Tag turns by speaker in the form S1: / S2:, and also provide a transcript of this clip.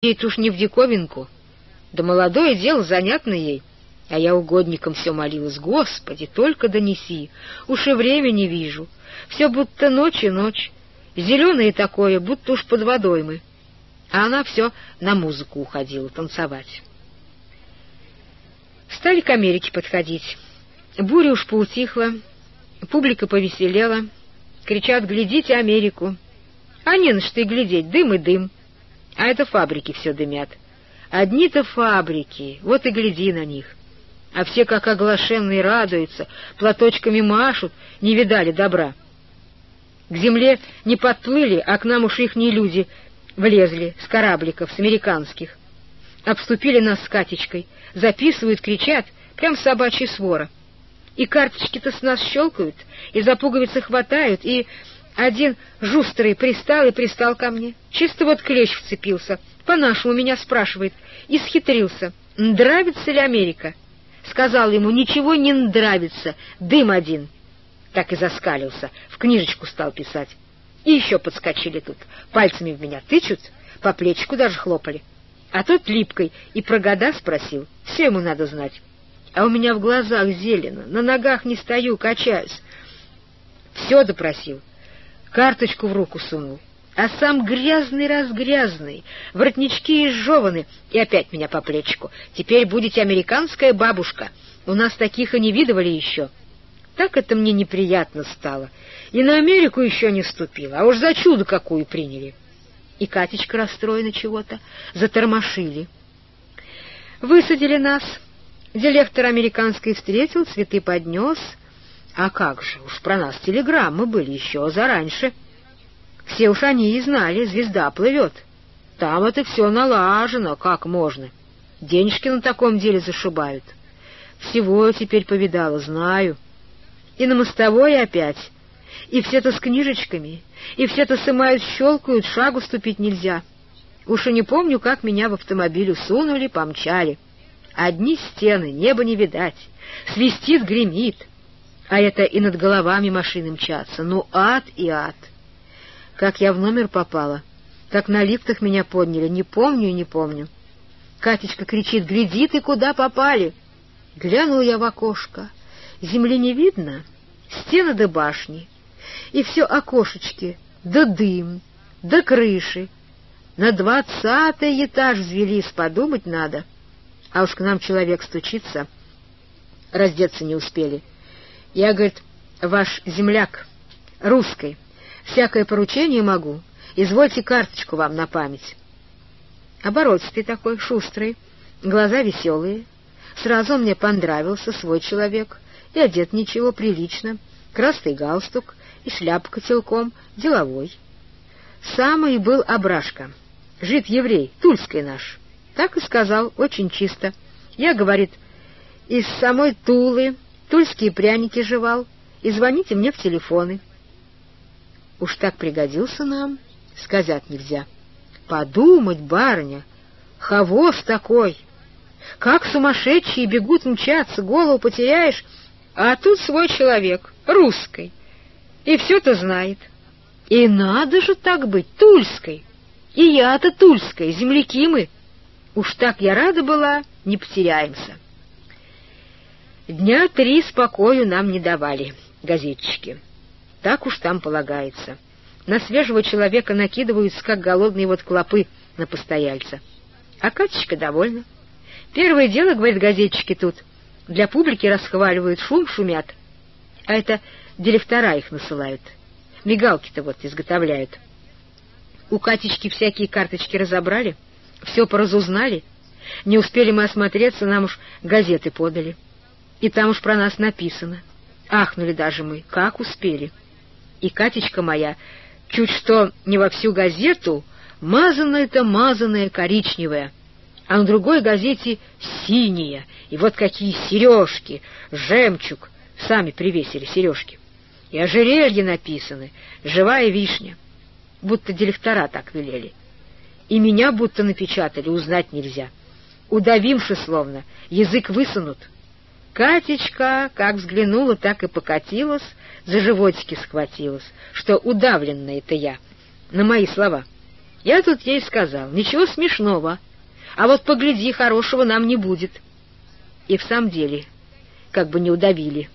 S1: ей-то уж не в диковинку. Да молодое дело занятно ей. А я угодником все молилась. Господи, только донеси. Уж и время не вижу. Все будто ночь и ночь. Зеленое такое, будто уж под водой мы. А она все на музыку уходила, танцевать. Стали к Америке подходить. Буря уж поутихла, публика повеселела. Кричат «Глядите Америку!» А не на что и глядеть, дым и дым. А это фабрики все дымят. Одни-то фабрики, вот и гляди на них. А все, как оглашенные, радуются, платочками машут, не видали добра. К земле не подплыли, а к нам уж ихние люди влезли с корабликов, с американских. Обступили нас с Катечкой, записывают, кричат, прям собачья свора. И карточки-то с нас щелкают, и за пуговицы хватают, и один жустрый пристал и пристал ко мне. Чисто вот клещ вцепился. По-нашему меня спрашивает. И схитрился. Нравится ли Америка? Сказал ему, ничего не нравится, дым один. Так и заскалился, в книжечку стал писать. И еще подскочили тут, пальцами в меня тычут, по плечику даже хлопали. А тот липкой и про года спросил, все ему надо знать. А у меня в глазах зелено, на ногах не стою, качаюсь. Все допросил, карточку в руку сунул, а сам грязный-разгрязный, воротнички изжеваны, и опять меня по плечику. Теперь будете американская бабушка, у нас таких и не видывали еще. Так это мне неприятно стало, и на Америку еще не ступила, а уж за чудо какую приняли. И Катечка расстроена чего-то, затормошили. Высадили нас, директор американский встретил, цветы поднес — а как же, уж про нас телеграммы были еще зараньше. Все уж они и знали, звезда плывет. Там это все налажено, как можно. Денежки на таком деле зашибают. Всего теперь повидала, знаю. И на мостовой опять. И все-то с книжечками, и все-то сымают, щелкают, шагу ступить нельзя. Уж и не помню, как меня в автомобиль усунули, помчали. Одни стены, небо не видать, свистит, гремит а это и над головами машины мчатся. Ну, ад и ад! Как я в номер попала, как на лифтах меня подняли, не помню и не помню. Катечка кричит, гляди ты, куда попали! Глянул я в окошко, земли не видно, стены да башни, и все окошечки, да дым, да крыши. На двадцатый этаж взвелись, подумать надо. А уж к нам человек стучится, раздеться не успели — я, говорит, ваш земляк, русской, всякое поручение могу, извольте карточку вам на память. Оборотистый такой, шустрый, глаза веселые. Сразу мне понравился, свой человек, и одет ничего, прилично, красный галстук и шляпка целком, деловой. Самый был Абрашка, жид-еврей, тульский наш. Так и сказал, очень чисто. Я, говорит, из самой Тулы, тульские пряники жевал, и звоните мне в телефоны. Уж так пригодился нам, сказать нельзя. Подумать, барыня, хавош такой! Как сумасшедшие бегут мчаться, голову потеряешь, а тут свой человек, русской, и все-то знает. И надо же так быть, тульской! И я-то тульская, земляки мы. Уж так я рада была, не потеряемся. Дня три спокою нам не давали, газетчики. Так уж там полагается. На свежего человека накидываются, как голодные вот клопы на постояльца. А Катечка довольна. Первое дело, говорят газетчики тут, для публики расхваливают, шум шумят. А это директора их насылают. Мигалки-то вот изготовляют. У Катечки всякие карточки разобрали, все поразузнали. Не успели мы осмотреться, нам уж газеты подали. И там уж про нас написано. Ахнули даже мы, как успели. И Катечка моя, чуть что не во всю газету, мазаная-то мазаная коричневая, а на другой газете синяя, и вот какие сережки, жемчуг, сами привесили сережки. И ожерелье написаны, живая вишня, будто директора так велели. И меня будто напечатали, узнать нельзя. Удавимши словно, язык высунут — Катечка, как взглянула, так и покатилась, за животики схватилась, что удавленная это я, на мои слова. Я тут ей сказал, ничего смешного, а вот погляди, хорошего нам не будет. И в самом деле, как бы не удавили.